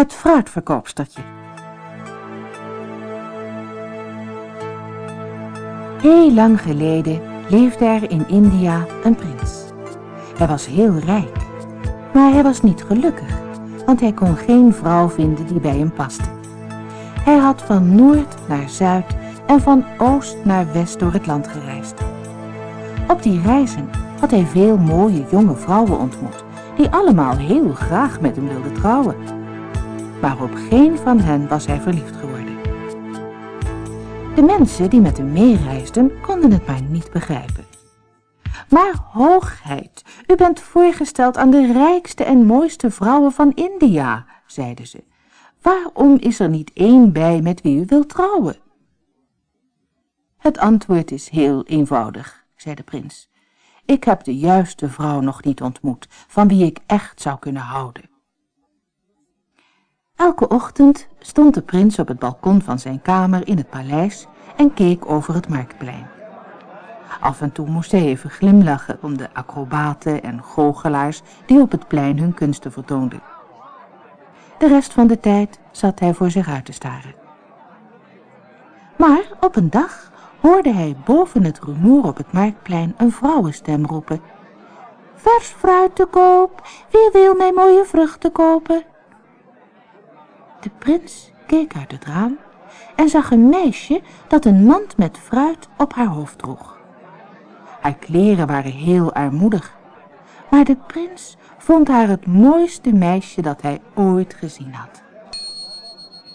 Het fruitverkoopstertje. Heel lang geleden leefde er in India een prins. Hij was heel rijk, maar hij was niet gelukkig, want hij kon geen vrouw vinden die bij hem paste. Hij had van noord naar zuid en van oost naar west door het land gereisd. Op die reizen had hij veel mooie jonge vrouwen ontmoet, die allemaal heel graag met hem wilden trouwen. Maar op geen van hen was hij verliefd geworden. De mensen die met hem meereisden konden het maar niet begrijpen. Maar hoogheid, u bent voorgesteld aan de rijkste en mooiste vrouwen van India, zeiden ze. Waarom is er niet één bij met wie u wilt trouwen? Het antwoord is heel eenvoudig, zei de prins. Ik heb de juiste vrouw nog niet ontmoet, van wie ik echt zou kunnen houden. Elke ochtend stond de prins op het balkon van zijn kamer in het paleis en keek over het marktplein. Af en toe moest hij even glimlachen om de acrobaten en goochelaars die op het plein hun kunsten vertoonden. De rest van de tijd zat hij voor zich uit te staren. Maar op een dag hoorde hij boven het rumoer op het marktplein een vrouwenstem roepen. Vers fruit te koop, wie wil mij mooie vruchten kopen? De prins keek uit het raam en zag een meisje dat een mand met fruit op haar hoofd droeg. Haar kleren waren heel armoedig, maar de prins vond haar het mooiste meisje dat hij ooit gezien had.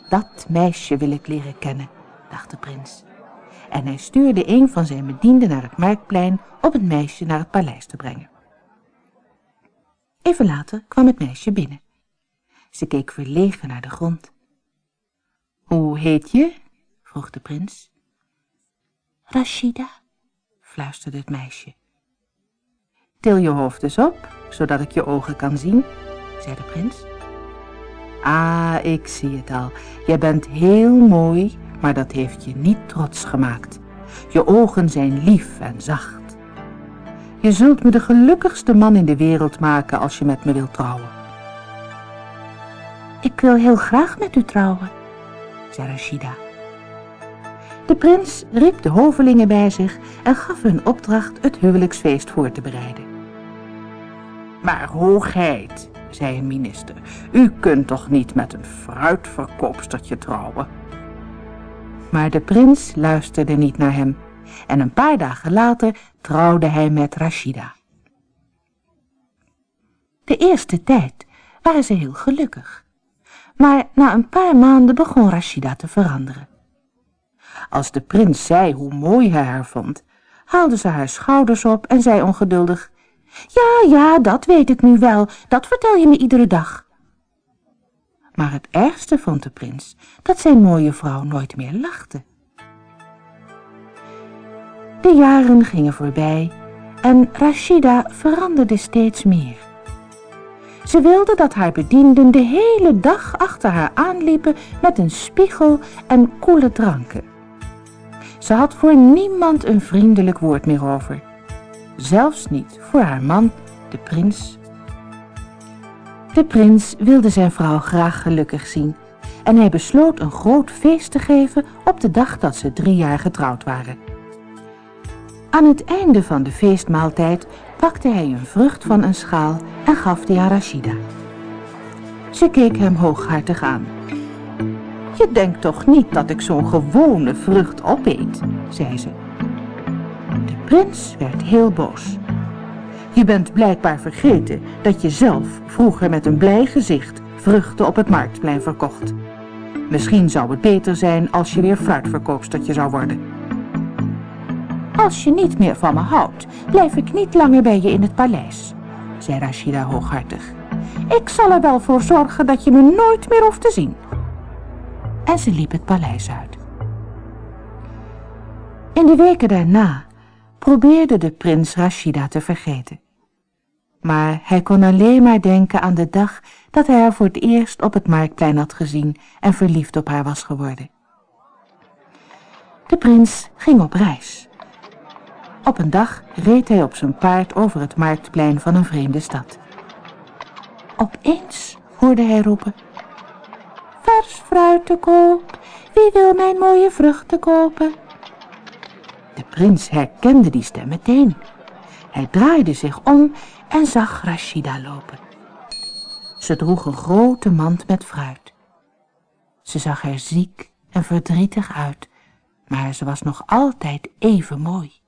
Dat meisje wil ik leren kennen, dacht de prins. En hij stuurde een van zijn bedienden naar het marktplein om het meisje naar het paleis te brengen. Even later kwam het meisje binnen. Ze keek verlegen naar de grond. Hoe heet je? vroeg de prins. Rashida, fluisterde het meisje. Til je hoofd eens op, zodat ik je ogen kan zien, zei de prins. Ah, ik zie het al. Je bent heel mooi, maar dat heeft je niet trots gemaakt. Je ogen zijn lief en zacht. Je zult me de gelukkigste man in de wereld maken als je met me wilt trouwen. Ik wil heel graag met u trouwen, zei Rashida. De prins riep de hovelingen bij zich en gaf hun opdracht het huwelijksfeest voor te bereiden. Maar hoogheid, zei een minister, u kunt toch niet met een fruitverkoopstertje trouwen? Maar de prins luisterde niet naar hem en een paar dagen later trouwde hij met Rashida. De eerste tijd waren ze heel gelukkig, maar na een paar maanden begon Rashida te veranderen. Als de prins zei hoe mooi hij haar vond, haalde ze haar schouders op en zei ongeduldig, ja, ja, dat weet ik nu wel, dat vertel je me iedere dag. Maar het ergste vond de prins dat zijn mooie vrouw nooit meer lachte. De jaren gingen voorbij en Rashida veranderde steeds meer. Ze wilde dat haar bedienden de hele dag achter haar aanliepen met een spiegel en koele dranken. Ze had voor niemand een vriendelijk woord meer over. Zelfs niet voor haar man, de prins. De prins wilde zijn vrouw graag gelukkig zien en hij besloot een groot feest te geven op de dag dat ze drie jaar getrouwd waren. Aan het einde van de feestmaaltijd pakte hij een vrucht van een schaal en gaf die aan Rashida. Ze keek hem hooghartig aan. Je denkt toch niet dat ik zo'n gewone vrucht opeet, zei ze. De prins werd heel boos. Je bent blijkbaar vergeten dat je zelf vroeger met een blij gezicht vruchten op het marktplein verkocht. Misschien zou het beter zijn als je weer fruitverkoopstertje zou worden. Als je niet meer van me houdt, blijf ik niet langer bij je in het paleis, zei Rashida hooghartig. Ik zal er wel voor zorgen dat je me nooit meer hoeft te zien en ze liep het paleis uit. In de weken daarna probeerde de prins Rashida te vergeten. Maar hij kon alleen maar denken aan de dag dat hij haar voor het eerst op het marktplein had gezien en verliefd op haar was geworden. De prins ging op reis. Op een dag reed hij op zijn paard over het marktplein van een vreemde stad. Opeens hoorde hij roepen, vers fruit te koop. Wie wil mijn mooie vruchten kopen? De prins herkende die stem meteen. Hij draaide zich om en zag Rashida lopen. Ze droeg een grote mand met fruit. Ze zag er ziek en verdrietig uit, maar ze was nog altijd even mooi.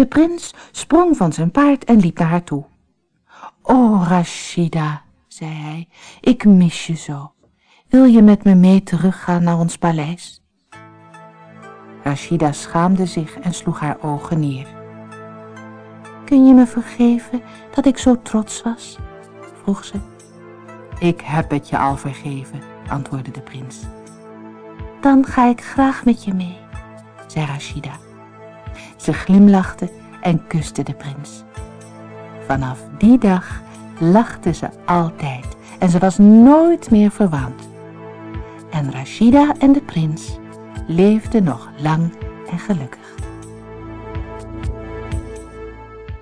De prins sprong van zijn paard en liep naar haar toe. O, Rashida, zei hij, ik mis je zo. Wil je met me mee teruggaan naar ons paleis? Rashida schaamde zich en sloeg haar ogen neer. Kun je me vergeven dat ik zo trots was? vroeg ze. Ik heb het je al vergeven, antwoordde de prins. Dan ga ik graag met je mee, zei Rashida. Ze glimlachte en kuste de prins. Vanaf die dag lachte ze altijd en ze was nooit meer verwant. En Rashida en de prins leefden nog lang en gelukkig.